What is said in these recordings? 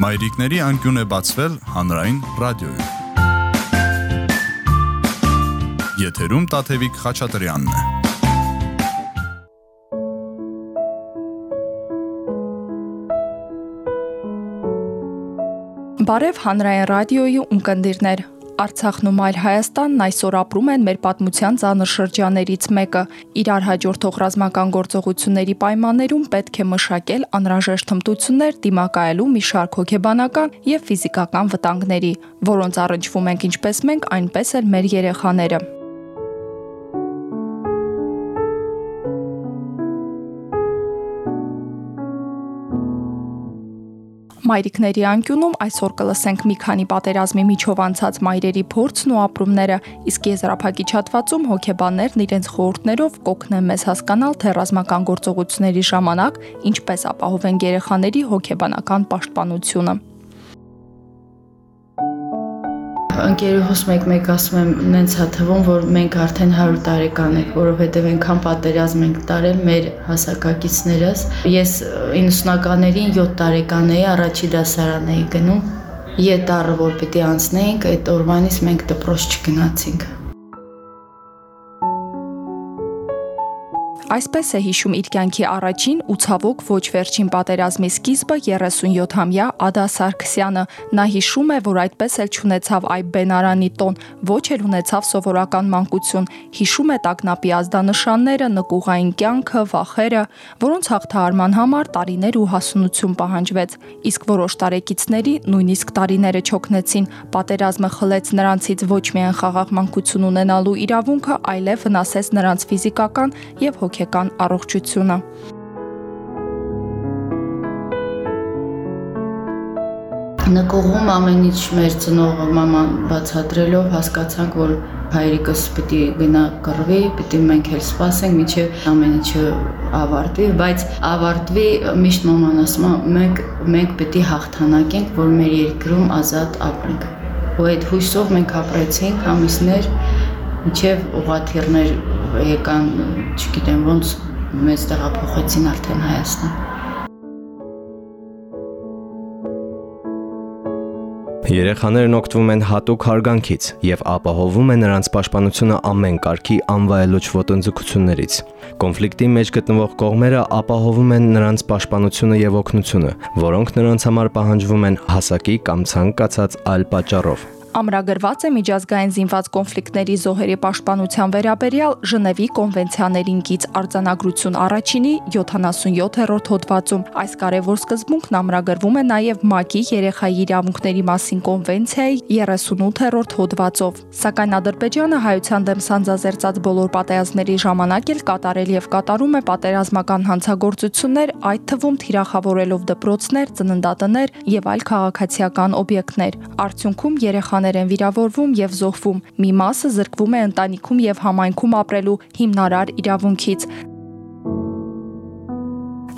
Մայրիկների անկյուն է բացվել հանրային ռադիոյում։ Եթերում Տաթևիկ Խաչատրյանն է։ Բարև հանրային ռադիոյի ունկնդիրներ։ Արցախն ու Մայր Հայաստանն այսօր ապրում են մեր պատմության ցաներ շրջաներից մեկը։ Իրար հաջորդող ռազմական գործողությունների պայմաններում պետք է մշակել անհրաժեշտ հմտություններ դիմակայելու մի շարք հոգեբանական եւ ֆիզիկական վտանգների, որոնց առնչվում ենք ինչպես մենք, այնպես էլ մեր երեխաները։ Մայրիկների անկյունում այսօր կլսենք մի քանի պատերազմի միջով անցած մայրերի փորձն ու ապրումները, իսկ եզրափակիչ հատվածում հոգեբաններն իրենց խորհուրդներով կօգնեն մեզ հասկանալ, թե ռազմական գործողությունների ժամանակ ինչպես ապահովեն երեխաների հոգեբանական պաշտպանությունը ընկերուհուս մեկ-մեկ ասում եմ, նենց հա թվում, որ մենք արդեն 100 տարեկան ենք, որովհետև այնքան պատերազմ ենք տարել մեր հասակակիցներս։ Ես 90-ականներին 7 տարեկան էի, առաջի դասարան էի գնում։ Ետառը որ պիտի անցնեինք, այդ օրվանից մենք դպրոց չգնացինք։ Այսպես է հիշում իր կյանքի առաջին ու ցավոք ոչ վերջին պատերազմի սկիզբը 37-ամյա Ադա Սարգսյանը։ Նա հիշում է, որ այդպես էլ ճանաչավ այ Բենարանի տոն, ոչ էլ ունեցավ սովորական մանկություն։ Հիշում է տագնապի ազդանշանները, նկուղային կյանքը, վախերը, որոնց հաղթահարման համար տարիներ ու հասունություն պահանջվեց։ Իսկ որոշ տարեկիցների նույնիսկ տարիները չօգնեցին։ Պատերազմը խլեց նրանցից ոչ միայն խաղաղ մանկություն ունենալու իրավունքը, այլև վնասեց նրանց ֆիզիկական եւ հոգեբան հոգեկան առողջությունը։ Նկողում ամեն ինչ մեր ծնողը մաման բացատրելով հասկացանք, որ հայրիկս պիտի գնա կռվի, պիտի մենք էլ սպասենք, միջև ամեն ինչը ավարտվի, բայց ավարտվի միշտ մաման ասում մենք մենք պիտի հաղթանակենք, որ մեր երկրում ազատ ապրենք։ Ու այդ հույսով մենք ապրեցինք ամիսներ, միջև ուղաթիռներ եկան, չգիտեմ ոնց մեզ տեղափոխեցին արդեն Հայաստան։ Երեխաներն օգտվում են հատուկ հարգանքից եւ ապահովում են նրանց պաշտպանությունը ամեն կարգի անվայելուչ ոտնձգություններից։ Կոնֆլիկտի մեջ գտնվող կողմերը ապահովում են նրանց պաշտպանությունը եւ օգնությունը, որոնք նրանց համար պահանջվում են հասակի կամ ցանկացած այլ պատճառով ամրագրված է միջազգային զինված կոնֆլիկտների զոհերի պաշտպանության վերաբերյալ Ժնևի կոնվենցիաներին գից արձանագրություն առաջինի 77-րդ հոդվածում։ Այս կարևոր սկզբունքն ամրագրվում է նաև ՄԱԿ-ի երեխայի իրավունքների մասին կոնվենցիայի 38-րդ հոդվածով։ Սակայն Ադրբեջանը հայության դեմ սանձազերծած բոլոր պատերազմների ժամանակ էլ կատարել եւ կատարում է պատերազմական հանցագործություններ, այդ թվում թիրախավորելով դպրոցներ, ծննդատներ եւ այլ քաղաքացիական օբյեկտներ։ Արդյունքում երեխա երեխաներ են վիրավորվում եւ զոհվում։ Մի մասը զրկվում է ընտանիքում եւ համայնքում ապրելու հիմնարար իրավունքից։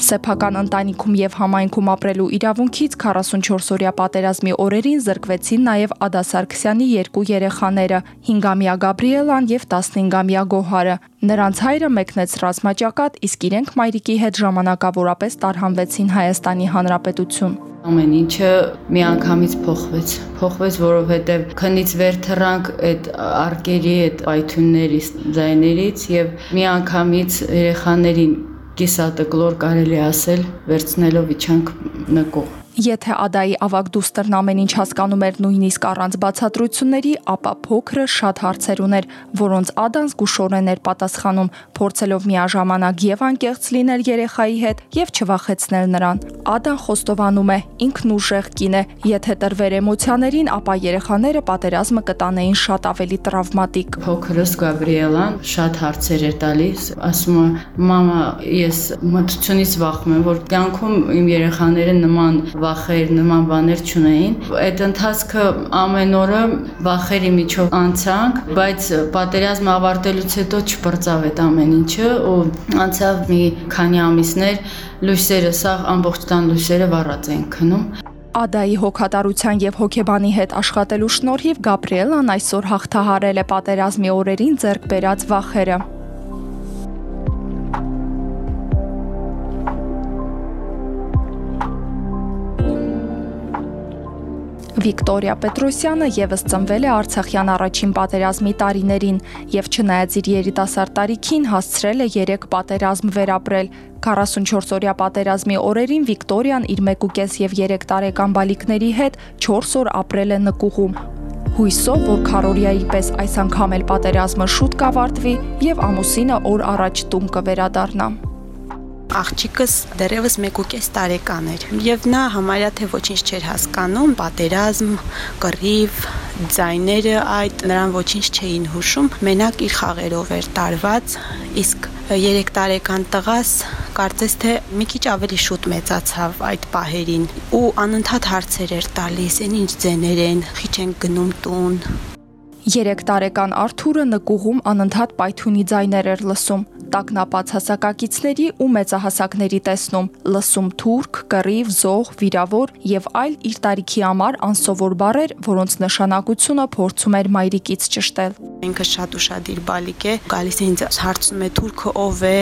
Սեփական ընտանիքում եւ համայնքում ապրելու իրավունքից 44-օրյա պատերազմի օրերին զրկվեցին նաեւ Ադա Սարգսյանի երկու երեխաները՝ 5-ամյա Գաբրիելան եւ 15-ամյա Գոհարը։ Նրանց հայրը մեկնեց ռազմաճակատ, իսկ իրենք մայրիկի հետ ժամանակավորապես տարհանվեցին Հայաստանի Հանրապետություն։ Ամեն ինչը միանգամից փոխվեց։ Փոխվեց, որովհետև քնից վեր թռանք այդ արկերի, այդ պայթյուններից, ձայներից եւ միանգամից երեխաներին կիսատը կլոր կարելի ասել, վերցնելով իջանք նկող։ Եթե Ադայի ավակ դուստրն ամեն ինչ հասկանում էր նույնիսկ առանց բացատրությունների, ապա փոքրը շատ հարցեր ուներ, որոնց Ադան զգուշորեն էր պատասխանում, փորձելով միաժամանակ եւ անկեղծ լինել երեխայի հետ եւ չվախեցնել նրան։ Ադան խոստովանում է, ինքն ուժեղ կին է, եթե տրվեր էմոցիաներին, ապա երեխաները պատերազմը կտանեին շատ ավելի տրավմատիկ։ Փոքրս Գաբրիելան շատ հարցեր էր տալիս, ասում է՝ «Մամա, ես մտությունից վախում եմ, որ կյանքում իմ երեխաները նման վախեր, նման բաներ չունեին։ Այդ ընթացքը ամեն օրը վախերի միջով անցանք, բայց պատերազմը ավարտելուց հետո չբրծավ այդ ամեն ինչը ու անցավ մի քանի ամիսներ լույսերը սաղ ամբողջ տան լույսերը վառած են քնում Ադայի հոգատարության եւ հոգեբանի հետ աշխատելու շնորհիվ Գաբրիելան այսօր հաղթահարել է պատերազմի օրերին ձեռք բերած վախերը։ Վիկտորիա Պետրոսյանը եւս ծնվել է Արցախյան առաջին պատերազմի տարիներին եւ չնայած իր երիտասարդ տարիքին հասցրել է 3 պատերազմ վերապրել։ 44-օրյա պատերազմի օրերին Վիկտորիան իր 1.5 եւ 3 տարեկան բալիկների հետ 4 օր ապրել է նկուղում։ Հույսով, որ Քարորիայի պես այս անգամ էլ պատերազմը շուտ կավարտվի եւ ամուսինը օր առաջ տուն կվերադառնա աղջիկս դեռևս 1.5 տարեկան էր եւ նա համարյա թե ոչինչ չէր հասկանում պատերազմ, կռիվ, ձայները այդ նրան ոչինչ չէին հուշում մենակ իր խաղերով էր տարված իսկ 3 տարեկան տղաս կարծես թե մի քիչ ավելի շուտ մեծացավ այդ պահերին ու անընդհատ հարցեր էր տալիս, այն ինչ ձեներ են, խիչ են գնում տուն, 3 տարեկան Արթուրը նկուղում անընդհատ պայթունի ձայներ էր լսում տակնապած հասակակիցների ու մեծահասակների տեսնում, լսում թուրք, կռիվ, զոհ, վիրավոր եւ այլ իր տարիքի համար անսովոր բառեր, որոնց նշանակությունը փորձում էր մայրիկից ճշտել։ Ինքը շատ ուրախadir բալիկ է, գալիս է ինձ հարցնում է թուրքը ով է,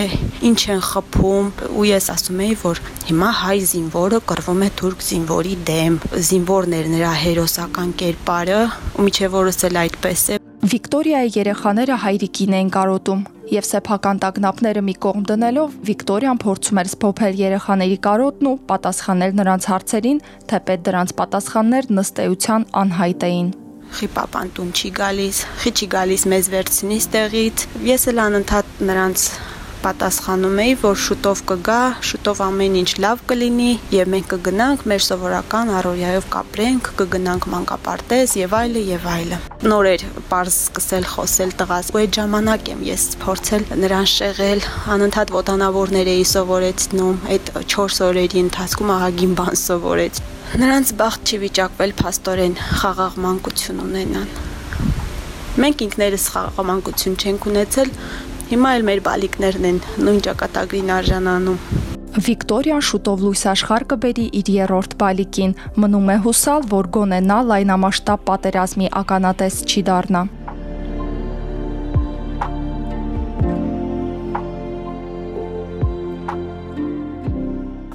ինչ են խփում, ու ես ասում եի, որ հիմա հայ զինվորը կռվում է թուրք զինվորի դեմ, զինվորն էր նրա հերոսական կերպարը, ու միջև օրս էլ այդպես է։ Վիկտորիայի երեխաները հայրիկին են կարոտում եւ սեփական տագնապները մի կողմ դնելով Վիկտորիան փորձում էր սփոփել երեխաների կարոտն ու պատասխանել նրանց հարցերին, թեպետ դրանց պատասխաններն ըստ էության անհայտ էին խի պապան տուն չի գալիս, խի չի գալիս մեզ վերցնի ստեղից։ Ես էլ անընդհատ նրանց պատասխանում էի, որ շուտով կգա, շուտով ամեն ինչ լավ կլինի եւ մենք կգնանք մեր սովորական առօրյայով կապրենք, կգնանք մանկապարտեզ եւ այլը եւ այլը։ Նոր էր པարզ սկսել խոսել տղաս, ու այդ ժամանակ եմ ես փորձել նրան շեղել, անընդհատ ոտանավորներ էի սովորեցնում, այդ 4 օրերի ընթացքում ահագին բան սովորեց։ Նրանց բախտ չի վիճակվել փաստորեն խաղաղ մանկություն ունենան։ Մենք ինքներս խաղաղ չենք ունեցել, Հիմա էլ մեր բալիկներն են նույն ճակատագրին արժանանում։ Վիկտորիան շուտով լույս աշխարհ կբերի իր երրորդ բալիկին։ Մնում է հուսալ, որ գոնե նա լայնամասշտաբ պատերազմի ականատես չի դառնա։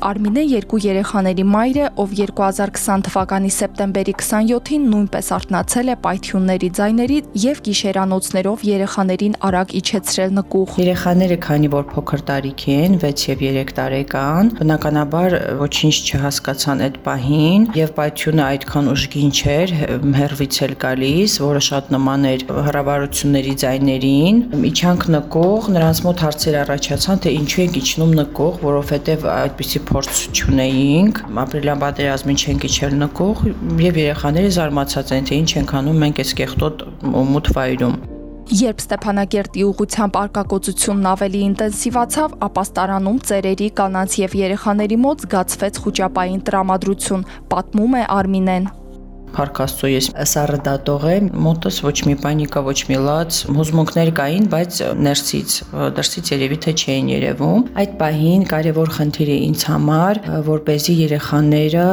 Արմինե երկու երեխաների մայր է, ով 2020 թվականի սեպտեմբերի 27-ին նույնպես արթնացել է պայթյունների ձայներից եւ գիշերանոցներով երեխաներին արագ իջեցրել նկուղ։ Երեխաները, քանի որ փոքր տարիքի են, 6 եւ 3 տարեկան, բնականաբար ոչինչ չհասկացան այդ պահին եւ պայթյունը այդքան ուժգին չէր, հերվից էլ գալիս, որը շատ նման էր հրավառությունների ձայներին։ Իջանք նկուղ, նրանց մոտ հարցեր առաջացան, թե ինչու ենք իջնում նկուղ, որովհետեւ այդպիսի փորձ չունեինք, ապրիլյան պատերազմին չենք իջել նկուղ եւ երեխաները զարմացած են թե ինչ ենք անում մենք այս կեղտոտ մութ վայրում։ Երբ Ստեփանագերտի ուղությամբ արկակոծությունն ավելի ինտենսիվացավ, ապա ստարանում ծերերի, կանանց եւ երեխաների մոտ զգացվեց խոճապային տրամադրություն, պատմում է Արմինեն։ Փառք Աստծո ես սառը դատող եմ, մոտս ոչ մի պանիկա, ոչ մի լաց, հուզմունքներ կային, բայց ներսից, դրսից երևի թե չէին երևում։ Այդ պահին կարևոր խնդիր է ինձ համար, որ เป զի երեխաները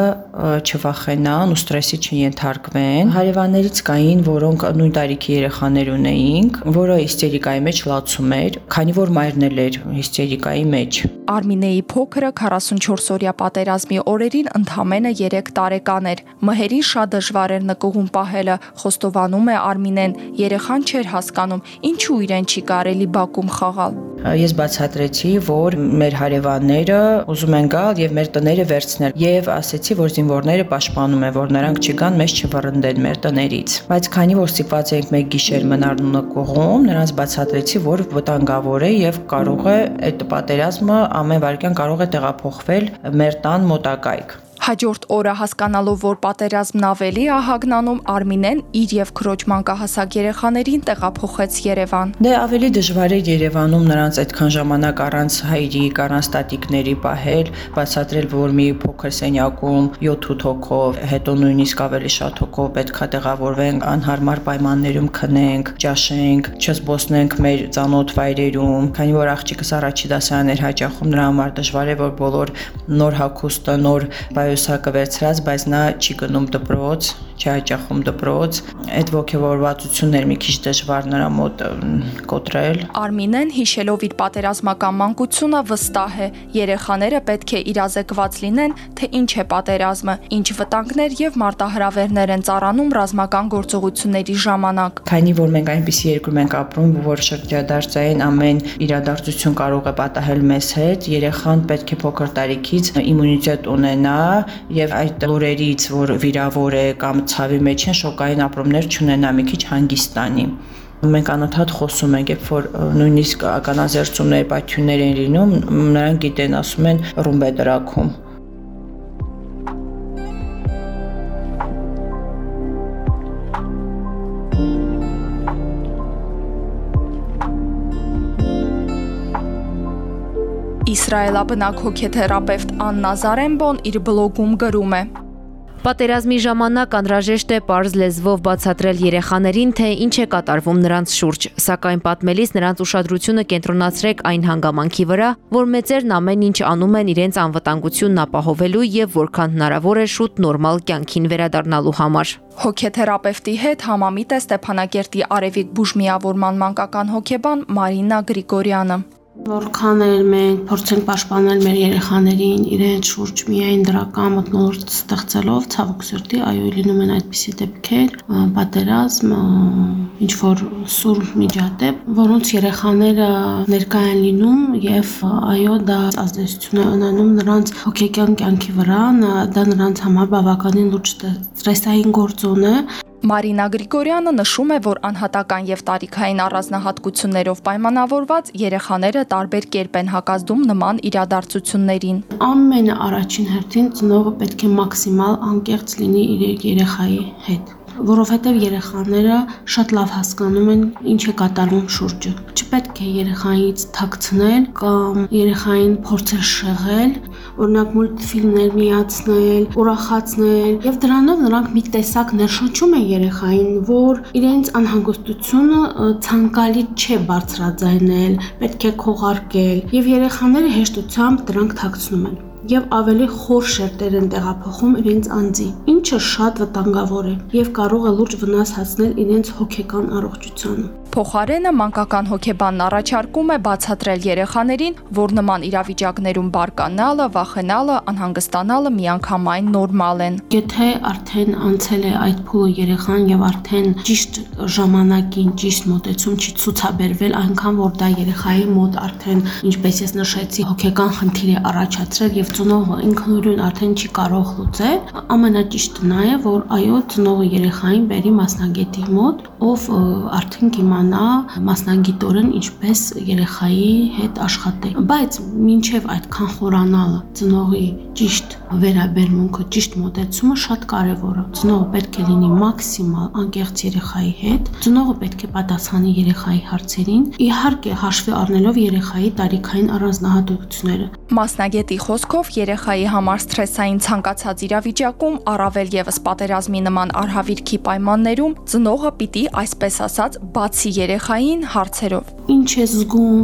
չվախենան ու ստրեսի չենթարկվեն։ Հարևաններից կային, որոնք նույն տարիքի երեխաներ ունեինք, որը հիստերիկայի մեջ լացում էր, քանի որ մայրն էլ էր հիստերիկայի մեջ։ Արմինեի փոքրը 44 օրյա պատերազմի օրերին ընդամենը 3 տարեկան էր։ Մհերին շատ դժվար էր նկուղում պահելը, խոստովանում է Արմինեն։ Երեխան չէր հասկանում, ինչու իրեն չի կարելի Բաքում խաղալ։ Ես բացատրեցի, որ մեր հարևանները ուզում են գալ եւ մեր տները վերցնել եւ ասեցի, որ զինվորները պաշտպանում են, որ նրանք չգան մեզ չվռնդեն մեր տներից։ Բայց քանի որ ստիպված ենք մեկ գիշեր մնալ նկողում, նրանց բացատրեցի, որ վտանգավոր է եւ կարող է այդ պատերազմը ամեն վարքյան կարող է տեղափոխվել մեր տան մոտակայք։ Հաջորդ օրը հասկանալով, որ պատերազմն ավելի ահագնանում, Արմինեն իր եւ քրոջ մանկահասակ երեխաներին տեղափոխեց Երևան։ Դե ավելի դժվար է Երևանում նրանց այդքան ժամանակ առանց հայրիկ, առանց տատիկների պահել, բացատրել, որ մի փոքր սենյակում 7-8 հոգով, հետո նույնիսկ ավելի շատ հոգով պետքա տեղավորվենք, անհարմար պայմաններում քնենք, ճաշենք, չզբոսնենք մեր ծանոթ վայրերում, քանի որ աղջիկս առաջի դասարաններ հաճախում նրա համար դժվար է, որ բոլոր նոր հագուստը, նոր բայ հյուսակը վերցրած, բայց նա չի գնում դպրոց, չի հաճախում դպրոց, այդ ողջավորվածությունն էր մի քիչ դժվար նրա մոտ կոտրել։ Արմինեն հիշելով իր պատերազմական մանկությունը վստահ է, երեխաները պետք է իրազեկված լինեն, թե ինչ է պատերազմը, ինչ վտանգներ եւ մարտահրավերներ են ծառանում ռազմական գործողությունների ժամանակ։ Քանի որ մենք այնպիսի երկրում ենք ապրում, որ շրջադարձային ամեն իրադարձություն կարող է պատահել մեզ հետ, երեխան պետք է փոքր տարիքից իմունիտետ ունենա եւ այդ լուրերից, որ վիրավոր է կամ ցավի մեջ են, շոկային ապրումներ չունենա, մի քիչ հանգիստանի մենք անընդհատ խոսում ենք, երբ որ նույնիսկ ականազերծումներ, պատյուններ են լինում, նրանք գիտեն, ասում են ռումբ է դրակում։ Իսրայելաբնակ հոգեթերապևտ Աննա Զարեմբոն իր բլոգում գրում է. Պատերազմի ժամանակ անհրաժեշտ է པարզ լեզվով բացատրել երեխաներին, թե ինչ է կատարվում նրանց շուրջ, սակայն պատմելիս նրանց ուշադրությունը կենտրոնացրեք այն հանգամանքի վրա, որ մեծերն ամեն ինչ անում են իրենց անվտանգությունն ապահովելու եւ որքան հնարավոր է շուտ նորմալ կյանքին վերադառնալու համար։ Հոգեթերապևտի հետ համամիտ է Ստեփանակերտի Արևիկ բուժմիավորման մանկական հոգեբան Մարինա Գրիգորյանը։ Որքան էլ մենք փորձենք պաշտպանել մեր երեխաներին իրենց շուրջ միայն դրական մտնոլորտ ստեղծելով, ցավոք սրտի, այո, լինում են այդպիսի դեպքեր, պատերազմ, ինչ որ սուր միջադեպ, որոնց երեխաները ներկա են լինում եւ այո, դա ազդեցություն է ունենում նրանց հոգեկան կյանքի վրա, դա նրանց համար բավականին լուրջ ստրեսային գործոն է, Մարինա Գրիգորյանը նշում է, որ անհատական եւ տարիքային առանձնահատկություններով պայմանավորված երեխաները տարբեր կերպ են հակազդում նման իրադարձություններին։ Ամենը առաջին հերթին ծնողը պետք է մաքսիմալ անկեղծ լինի իր երեխայի հետ որովհետև երեխաները շատ լավ հասկանում են ինչ է կատարվում շուրջը։ Չպետք է երեխայից թաքցնել կամ երեխային փորձել շեղել, օրինակ մուլտֆիլմներ միացնել, ուրախացնել, եւ դրանով նրանք մի տեսակ ներշնչում են երեխային, որ իրենց անհանգստությունը ցանկալի չէ բարձրաձայնել, պետք է քողարկել, եւ երեխաները հեշտությամբ դրանք թաքցնում են եւ ավելի խոր շերտեր են տեղափոխում իրենց անձի, ինչը շատ վտանգավոր է եւ կարող է լուրջ վնաս հասնել իրենց հոգեկան առողջությանը։ Փոխարենը մանկական հոգեբանն առաջարկում է բացատրել երեխաներին, որ նման իրավիճակներում բարկանալը, վախենալը, անհանգստանալը միանգամայն նորմալ են։ Եթե արդեն անցել է այդ փուլը երեխան եւ արդեն ճիշտ ժամանակին ճիշտ մոտեցում չի ցուցաբերվել, այնքան որ դա երեխայի մոտ արդեն, ինչպես ես նշեցի, հոգեկան խնդիր է առաջացրել եւ ծնողը ինքնուրույն արդեն չի կարող լուծել, ամենաճիշտը նա է, որ այո, ծնողը երեխային բերի մասնագետի մոտ, ով արդեն կիմանա մասնագիտորեն ինչպես երեխայի հետ աշխատել։ Բայց մինչև այդքան խորանալը ծնողի ճիշտ վերաբերմունքը, ճիշտ մոտեցումը շատ կարևոր է։ Ծնողը պետք է լինի մաքսիմալ անկեղծ երեխայի հետ, ծնողը պետք է պատասխանի երեխայի հարցերին, իհարկե հաշվի առնելով երեխայի տարիքային առանձնահատկությունները։ Մասնագետի խոսքով երեխայի համար սթրեսային ցանկացած իրավիճակում, առավել եւս պատերազմի նման արհավիրքի պայմաններում, ծնողը պիտի, այսպես ասած, բացի երեխային հարցերով։ Ինչ է զգում,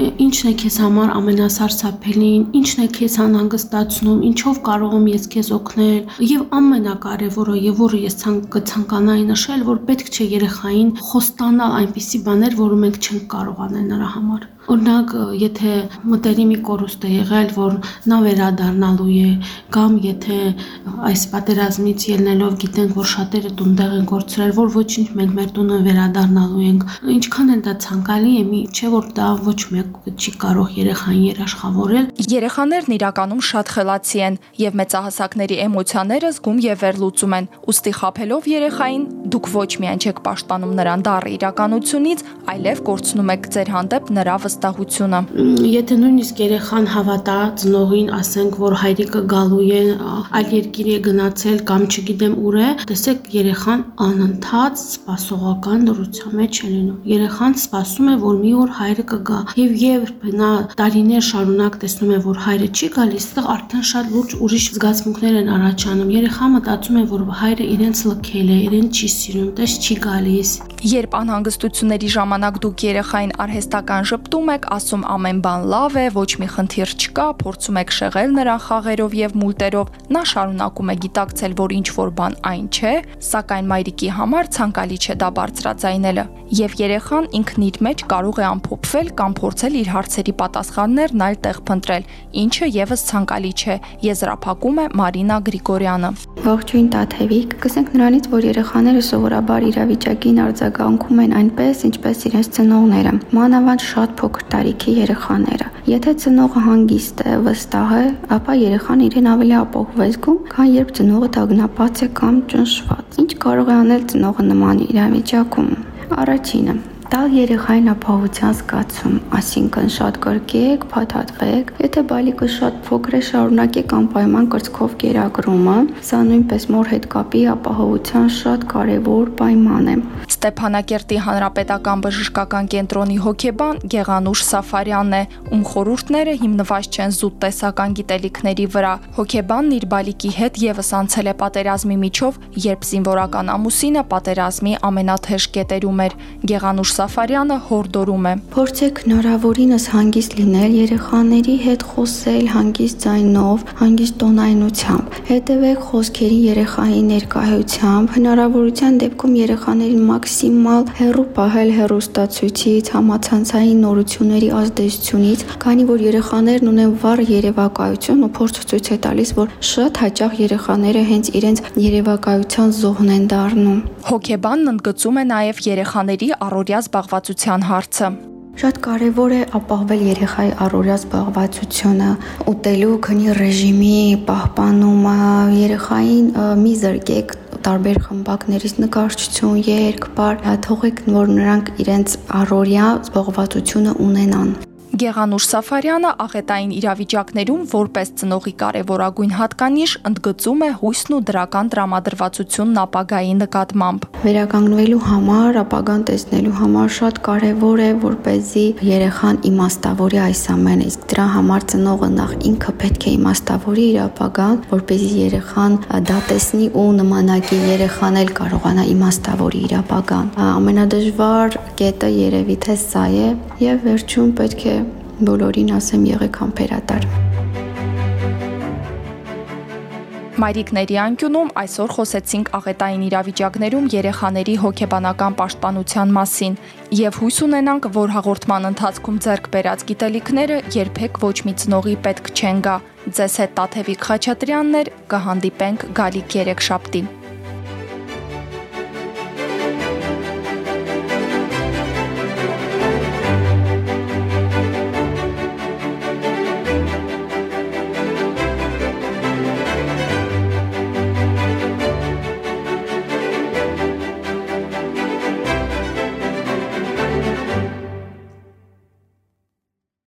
ինչն է քեզ համար ամենասարսափելին, ինչն է քեզ անհանգստացնում, ինչով կարող եմ ես քեզ օգնել եւ ամենակարևորը եւ որը ես կցանկանայի նշել, որ պետք չէ երեխային խոստանալ այնպիսի բաներ, որը մենք չենք կարող անել նրա համար։ Օրինակ, եթե մտերիմի կորուստ է եղել, որ նա վերադառնալու է, կամ եթե այս պատերազմից ելնելով գիտենք, որ շատերը տունդեղ են կորցրել, որ ոչինչ մենք մեր տունը վերադառնալու ենք, ինչքան էլ դա ցանկալի է, մի չէ որ դա ոչ մեկ չի կարող երեխային երաշխավորել։ Երեխաներն իրականում շատ խելացի են եւ մեծահասակների էմոցիաները զգում եւ վերլուծում են։ Ոստի խափելով երեխային դուք ոչ միայն չեք պաշտպանում նրան դառը իրականությունից, այլև կորցնում եք ձեր հանդեպ նրա վստահությունը։ Եթե նույնիսկ երեխան հավատա ծնողին, ասենք, որ հայրիկը գալու է, այլ երկիր է գնացել կամ չգիտեմ ուր է, տեսեք երեխան անընդհատ սպասողական դրության մեջ է լինում։ Երեխան սպասում է, որ մի օր հայրը կգա։ Եվ երբ նա տարիներ շարունակ տեսնում է, որ հայրը չի գալիս, այդտեղ արդեն շատ լուրջ ուրիշ զգացմունքներ են առաջանում։ Երեխան մտածում է, որ հայրը իրենց լքել է, իրեն չի սիրում, տես չի գալիս։ Երբ անհանգստությունների ժամանակ դուք երեխային արհեստական ժպտում ճպտում եք, ասում ամեն բան լավ է, ոչ մի խնդիր չկա, փորձում եք շեղել նրան խաղերով եւ մուլտերով, նա շարունակում է գիտակցել, որ ինչ որ բան այն չէ, սակայն մայրիկի համար ցանկալի չէ դա բարձրաձայնելը։ Եվ երեխան ինքն իր մեջ կարող է ամփոփվել կամ փորձել իր հարցերի պատասխաններն այլ տեղ փնտրել, ինչը եւս ցանկալի չէ, եզրափակում է Մարինա Գրիգորյանը։ Ողջույն Տաթևիկ, կսենք նրանից, որ երեխաները սովորաբար իրավիճակին արձագանքում են այնպես, ինչպես իրենց ծնողները, մանավանդ շատ փոքր տարիքի երեխաները։ Եթե ծնողը հանգիստ է, վստահ է, ապա երեխան իրեն ավելի ապահով է զգում, քան երբ ծնողը տագնապած է կամ ճնշված։ Ինչ կարող է անել ծնողը նման իրավիճակում։ Առաջինը տալ երեխային ապահովության զգացում, այսինքն շատ կրկեք, փաթաթվեք։ Եթե բալիկը շատ փոքր է, շարունակեք անպայման կրծքով կերակրումը։ Սա նույնպես մոր հետ կապի ապահովության շատ կարևոր պայման է։ Ստեփանակերտի հանրապետական բժշկական կենտրոնի հոգեբան Գեղանուշ Սաֆարյանն է, ում խորհուրդները հիմնված չեն զուտ տեսական գիտելիքների վրա։ Հոգեբանն իր բալիկի հետ եւս անցել է պատերազմի միջով, երբ զինվորական ամուսինը պատերազմի ամենաթեժ կետերում էր։ Գեղանուշ Սաֆարյանը հորդորում է. Փորձեք հնարավորինս հանգիստ լինել երեխաների հետ խոսել հանգիստ ձայնով, հանգիստ տոնայնությամբ։ Հետևեք խոսքերի երեխայի ներկայությամբ, հնարավորության դեպքում երեխաներին մաքսիմալ հեռու պահել հեռուստացույցից, համացանցային նորությունների ազդեցությունից, քանի որ երեխաներն ունեն վառ երևակայություն ու փորձ ցույց է տալիս, որ շատ հաճախ երեխաները հենց իրենց երևակայության զոհն են դառնում։ Հոգեբանն ընդգծում է նաև երեխաների առօրյա զբաղվածության հարցը։ Շատ կարևոր է ապահովել երեխայի առօրյա զբաղվածությունը, ուտելու քնի ռեժիմի պահպանումը, երեխային մի զրկեք տարբեր խմբակներից նկարչություն, երգ, բար, թողեք, որ նրանք իրենց առօրյա զբաղվածությունը ունենան։ Գեղանուշ Սաֆարյանը աղետային իրավիճակներում որպես ծնողի կարևորագույն հատկանիշ ընդգծում է հույսն ու դրական տրամադրվածությունն ապագայի նկատմամբ։ Վերականգնվելու համար, ապագան տեսնելու համար շատ կարևոր է, որ เป զի երեխան իմաստավորի այս ամենը, իսկ դրա համար ծնողը նախ ինքը պետք է իմաստավորի իր ապագան, որ เป զի երեխան դա տեսնի ու նմանակի երեխան էլ կարողանա իմաստավորի իր ապագան։ Ամենադժվար կետը երևի թե սա է եւ վերջում պետք է բոլորին ասեմ եղեք համբերատար։ Մայրիկների անկյունում այսօր խոսեցինք աղետային իրավիճակներում երեխաների հոգեբանական պաշտպանության մասին եւ հույս ունենանք, որ հաղորդման ընթացքում ձեռք բերած գիտելիքները երբեք ոչ մի ծնողի պետք չեն գա։ Ձեզ հետ Տաթևիկ Խաչատրյանն էր, կհանդիպենք գալիք 3 շաբթի։